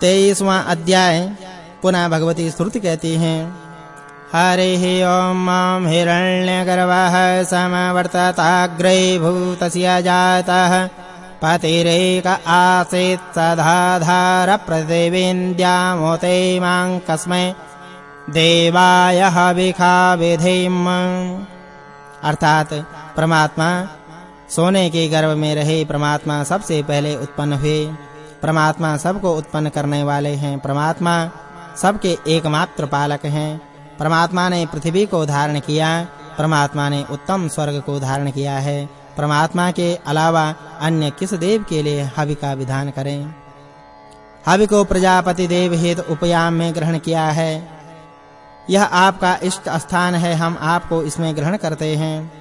तेईसवां अध्याय। पुनः भगवती श्रुति कहती हैं, हरिः ॐ माँ हिरण्यगर्वः समवर्तताग्रे भूतस्य जातः। पतिरेक आसीत् प्रतिविन्द्यामोते माँ कस्मै देवाय हविखा विधिम्। अर्थात परमात्मा सोने के गर्भ में रहे परमात्मा सबसे पहले उत्पन्न हुए। परमात्मा सबको उत्पन्न करने वाले हैं। परमात्मा सबके एकमात्र पालक हैं। परमात्मा ने पृथ्वी को धारण किया। परमात्मा ने उत्तम स्वर्ग को धारण किया है। परमात्मा के अलावा अन्य किस देव के लिए हवि का विधान करें? हवि को प्रजापति देव हेतु उपयाम में ग्रहण किया है। यह आपका इष्ट स्थान है। हम आपको इसमें ग्रहण करते हैं।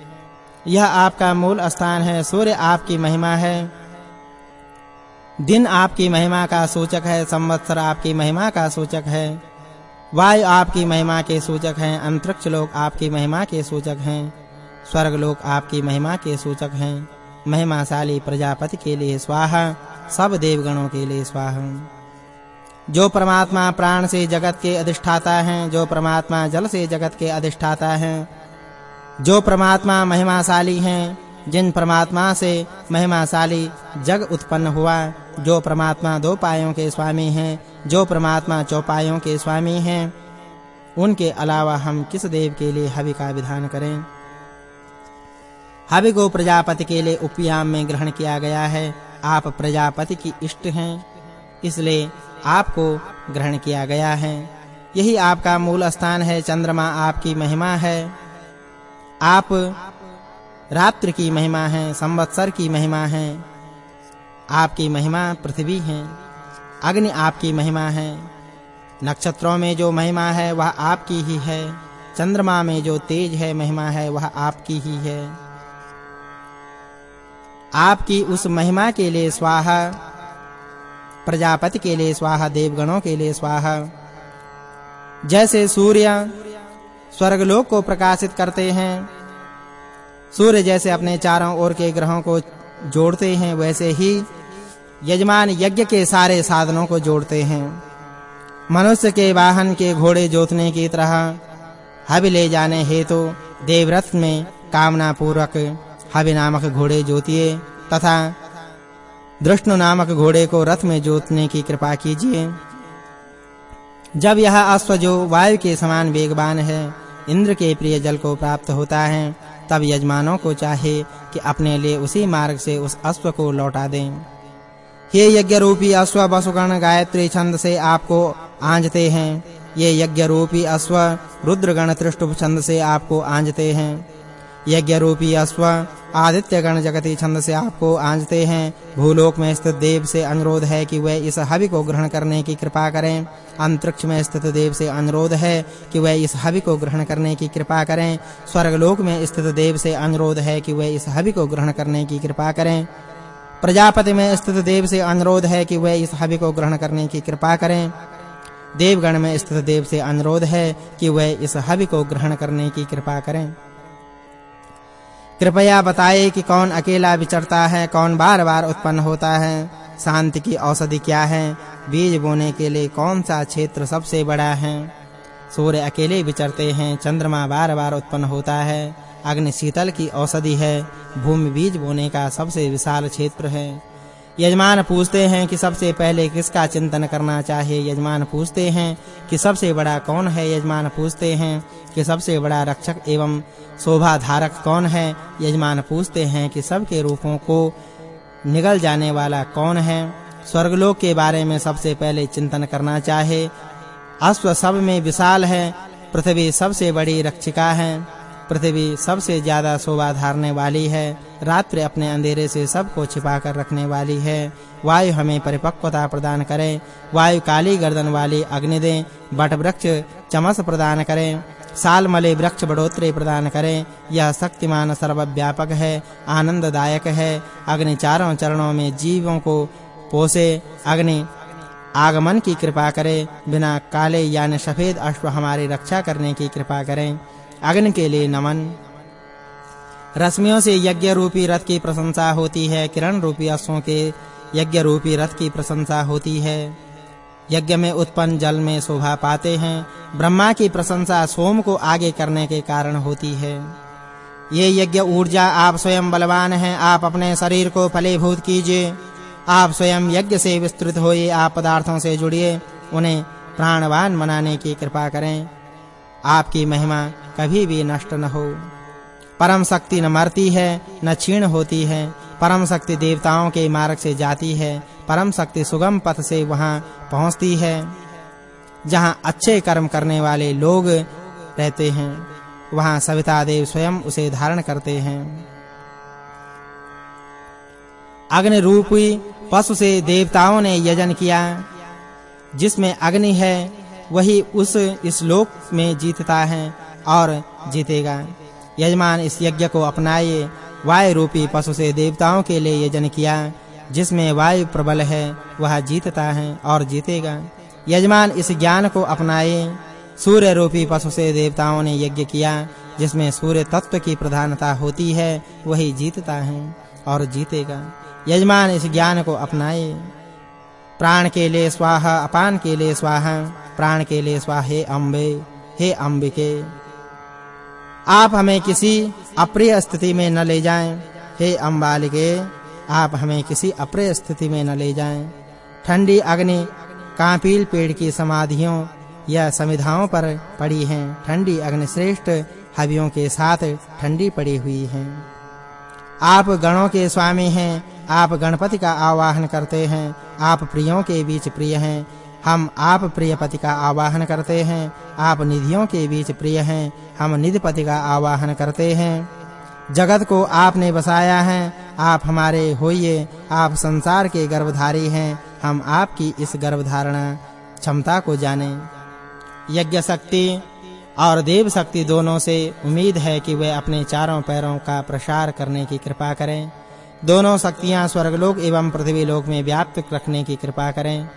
यह आपका मूल स्थान है। सूर्य आपकी महिमा है। दिन आपकी महिमा का सूचक है, संवत्सर आपकी महिमा का सूचक है, वायु आपकी महिमा के सूचक हैं, अंतरिक्ष लोक आपकी महिमा के सूचक हैं, स्वर्ग लोक आपकी महिमा के सूचक हैं, महिमाशाली प्रजापति के लिए स्वाहा, सब देवगणों के लिए स्वाहा। जो परमात्मा प्राण से जगत के अधिष्ठाता हैं, जो परमात्मा जल से जगत के अधिष्ठाता हैं, जो परमात्मा महिमाशाली हैं, जिन परमात्मा से महिमाशाली जग उत्पन्न हुआ जो परमात्मा दो पायों के स्वामी हैं, जो परमात्मा चौपायों के स्वामी हैं, उनके अलावा हम किस देव के लिए हवि का विधान करें? हवि को प्रजापति के लिए उपयाम में ग्रहण किया गया है। आप प्रजापति की इष्ट हैं, इसलिए आपको ग्रहण किया गया है। यही आपका मूल स्थान है, चंद्रमा आपकी महिमा है। आप रात्रि की महिमा है, संवत्सर की महिमा है। आपकी महिमा पृथ्वी है, अग्नि आपकी महिमा है, नक्षत्रों में जो महिमा है वह आपकी ही है, चंद्रमा में जो तेज है महिमा है वह आपकी ही है। आपकी उस महिमा के लिए स्वाहा, प्रजापति के लिए स्वाहा, देवगणों के लिए स्वाहा। जैसे सूर्य स्वर्गलोक को प्रकाशित करते हैं, सूर्य जैसे अपने चारों ओर के ग्रहों को जोड़ते हैं, वैसे ही यजमान यज्ञ के सारे साधनों को जोड़ते हैं। मनुष्य के वाहन के घोड़े जोतने की तरह हवि ले जाने हेतु देवरथ में कामना पूर्वक हवि नामक घोड़े जोतिए तथा दृष्णु नामक घोड़े को रथ में जोतने की कृपा कीजिए। जब यह अश्व जो वायु के समान वेगवान है, इंद्र के प्रिय जल को प्राप्त होता है तब यजमानों को चाहे कि अपने लिए उसी मार्ग से उस अश्व को लौटा दें। हे यज्ञ रूपी अश्व, वसुगण, गायत्री छंद से आपको आंजते हैं। ये यज्ञ रूपी अश्व, रुद्रगण त्रिष्टुभ छंद से आपको आंजते हैं। यज्ञ रूपी अश्व आदित्य गण जगती छंद से आपको आंजते हैं। भूलोक में स्थित देव से अनुरोध है कि वह इस हवि को ग्रहण करने की कृपा करें। अंतरिक्ष में स्थित देव से अनुरोध है कि वह इस हवि को ग्रहण करने की कृपा करें। स्वर्गलोक में स्थित देव से अनुरोध है कि वह इस हवि को ग्रहण करने की कृपा करें। प्रजापति में स्थित देव से अनुरोध है कि वह इस हवि को ग्रहण करने की कृपा करें। देवगण में स्थित देव से अनुरोध है कि वह इस हवि को ग्रहण करने की कृपा करें। कृपया बताएँ कि कौन अकेला विचरता है, कौन बार-बार उत्पन्न होता है। शांति की औषधि क्या है? बीज बोने के लिए कौन सा क्षेत्र सबसे बड़ा है? सूर्य अकेले विचरते हैं, चंद्रमा बार-बार उत्पन्न होता है। अग्नि शीतल की औषधि है, भूमि बीज बोने का सबसे विशाल क्षेत्र है। यजमान पूछते हैं कि सबसे पहले किसका चिंतन करना चाहिए? यजमान पूछते हैं कि सबसे बड़ा कौन है? यजमान पूछते हैं कि सबसे बड़ा रक्षक एवं शोभा धारक कौन है? यजमान पूछते हैं कि सबके रूपों को निगल जाने वाला कौन है? स्वर्गलोक के बारे में सबसे पहले चिंतन करना चाहे। अश्व सब में विशाल है, पृथ्वी सबसे बड़ी रक्षिका है। पृथ्वी सबसे ज़्यादा शोभा धारने वाली है। रात्रि अपने अंधेरे से सबको छिपा कर रखने वाली है। वायु हमें परिपक्वता प्रदान करे। वायु काली गर्दन वाली अग्नि दे। बट वृक्ष चमस प्रदान करे। साल मले वृक्ष बढ़ोतरी प्रदान करें। यह शक्तिमान सर्वव्यापक है। आनंददायक है। अग्नि चारों चरणों में जीवों को पोसे। अग्नि आगमन की कृपा करे। बिना काले यानी सफ़ेद अश्व हमारी रक्षा करने की कृपा करें। अग्नि के लिए नमन। रश्मियों से यज्ञ रूपी रथ की प्रशंसा होती है। किरण रूपी अश्वों के यज्ञ रूपी रथ की प्रशंसा होती है। यज्ञ में उत्पन्न जल में शोभा पाते हैं। ब्रह्मा की प्रशंसा सोम को आगे करने के कारण होती है। ये यज्ञ ऊर्जा, आप स्वयं बलवान हैं। आप अपने शरीर को फलीभूत कीजिए। आप स्वयं यज्ञ से विस्तृत होइए। आप पदार्थों से जुड़िए। उन्हें प्राणवान बनाने की कृपा करें। आपकी महिमा कभी भी नष्ट न हो। परम शक्ति न मरती है, न क्षीण होती है। परम शक्ति देवताओं के मार्ग से जाती है। परम शक्ति सुगम पथ से वहाँ पहुँचती है, जहाँ अच्छे कर्म करने वाले लोग रहते हैं। वहाँ सविता देव स्वयं उसे धारण करते हैं। अग्नि रूपी पशु से देवताओं ने यजन किया, जिसमें अग्नि है वही उस इस लोक में जीतता है और जीतेगा। यजमान इस यज्ञ को अपनाए, वायु रूपी पशु से देवताओं के लिए यजन किया, जिसमें वायु प्रबल है, वह जीतता है और जीतेगा। यजमान इस ज्ञान को अपनाए, सूर्य रूपी पशु से देवताओं ने यज्ञ किया, जिसमें सूर्य तत्व की प्रधानता होती है, वही जीतता है और जीतेगा। यजमान इस ज्ञान को अपनाए। प्राण के लिए स्वाहा, अपान के लिए स्वाहा, प्राण के लिए स्वाहा अम्बे, हे अंबिके आप हमें किसी अप्रिय स्थिति में न ले जाएँ, हे अंबालिके आप हमें किसी अप्रिय स्थिति में न ले जाएँ। ठंडी अग्नि, कांपील पेड़ की समाधियों, या समिधाओं पर पड़ी हैं। ठंडी अग्नि श्रेष्ठ हवियों के साथ ठंडी पड़ी हुई हैं। आप गणों के स्वामी हैं आप गणपति का आवाहन करते हैं। आप प्रियों के बीच प्रिय हैं। हम आप प्रियपति का आवाहन करते हैं। आप निधियों के बीच प्रिय हैं। हम निधिपति का आवाहन करते हैं। जगत को आपने बसाया है। आप हमारे होइए। आप संसार के गर्भधारी हैं। हम आपकी इस गर्भधारणा क्षमता को जाने। यज्ञ शक्ति और देव शक्ति दोनों से उम्मीद है कि वे अपने चारों पैरों का प्रसार करने की कृपा करें। दोनों शक्तियाँ स्वर्गलोक एवं पृथ्वी लोक में व्याप्त रखने की कृपा करें।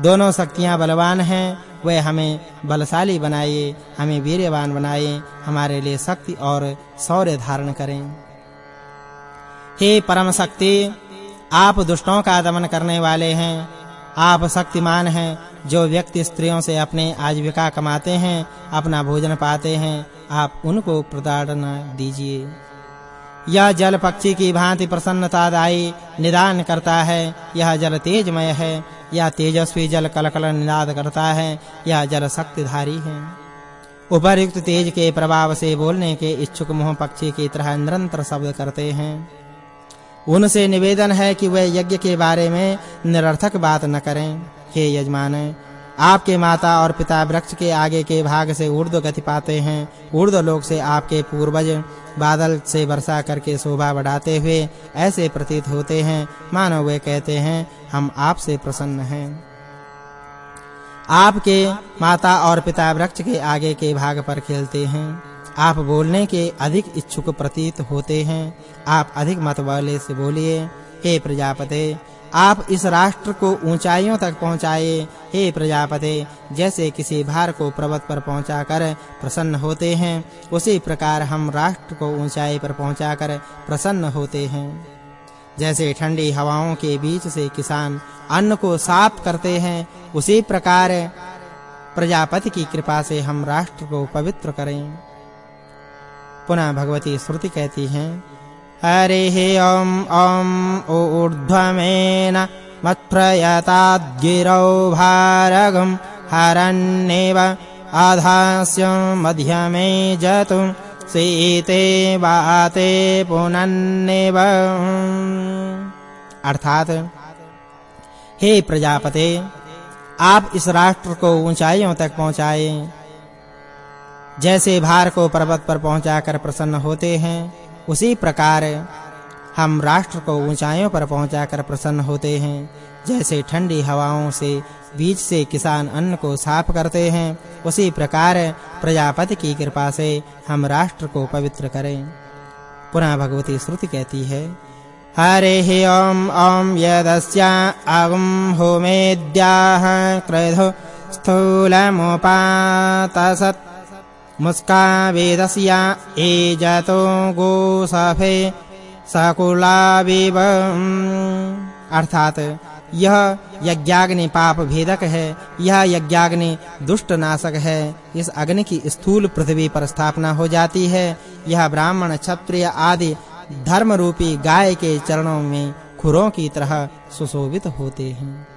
दोनों शक्तियाँ बलवान हैं, वे हमें बलशाली बनाइए हमें वीरवान बनाइए हमारे लिए शक्ति और शौर्य धारण करें। हे परम शक्ति आप दुष्टों का दमन करने वाले हैं। आप शक्तिमान हैं, जो व्यक्ति स्त्रियों से अपने आजीविका कमाते हैं, अपना भोजन पाते हैं, आप उनको प्रदान दीजिए। यह जल पक्षी की भांति प्रसन्नतादायी निदान करता है, यह जल तेजमय है यह तेजस्वी जल कलकल निनाद करता है, यह जल शक्तिधारी है। उपरयुक्त तेज के प्रभाव से बोलने के इच्छुक मोह पक्षी की तरह निरंतर शब्द करते हैं। उनसे निवेदन है कि वे यज्ञ के बारे में निरर्थक बात न करें। हे यजमान आपके माता और पिता वृक्ष के आगे के भाग से ऊर्ध्व गति पाते हैं। ऊर्ध्व लोक से आपके पूर्वज बादल से वर्षा करके शोभा बढ़ाते हुए ऐसे प्रतीत होते हैं। मानो वे कहते हैं, हम आपसे प्रसन्न हैं। आपके माता और पिता वृक्ष के आगे के भाग पर खेलते हैं। आप बोलने के अधिक इच्छुक प्रतीत होते हैं। आप अधिक मत वाले से बोलिए, हे प्रजापते आप इस राष्ट्र को ऊंचाइयों तक पहुँचाए, हे प्रजापति, जैसे किसी भार को पर्वत पर पहुंचाकर प्रसन्न होते हैं, उसी प्रकार हम राष्ट्र को ऊंचाई पर पहुंचाकर प्रसन्न होते हैं। जैसे ठंडी हवाओं के बीच से किसान अन्न को साफ़ करते हैं, उसी प्रकार प्रजापति की कृपा से हम राष्ट्र को पवित्र करें। पुनः भगवती श्रुति कहती हैं हरिः ॐ ॐ ऊर्ध्वमेन मत्प्रयताद्गिरौ भारगं हरन्नेव आधास्य मध्यमे जतु सीते वाते पुनन्नेव। अर्थात, हे प्रजापते, आप इस राष्ट्र को ऊंचाइयों तक पहुँचाए। जैसे भार को पर्वत पर पहुंचाकर प्रसन्न होते हैं उसी प्रकार हम राष्ट्र को ऊंचाइयों पर पहुंचाकर प्रसन्न होते हैं। जैसे ठंडी हवाओं से, बीज से किसान अन्न को साफ़ करते हैं, उसी प्रकार प्रजापति की कृपा से हम राष्ट्र को पवित्र करें। पुनः भगवती श्रुति कहती है, हरे ओम ओम यदस्या अगम होमेद्याः क्रोधो स्थूलमुपातसत्। मुस्का वेदस्या एजतो गोसफे सकुलाविव अर्थात यह यज्ञाग्नि पाप भेदक है, यह यज्ञाग्नि दुष्ट नाशक है। इस अग्नि की स्थूल पृथ्वी पर स्थापना हो जाती है। यह ब्राह्मण, क्षत्रिय आदि धर्म रूपी गाय के चरणों में खुरों की तरह सुशोभित होते हैं।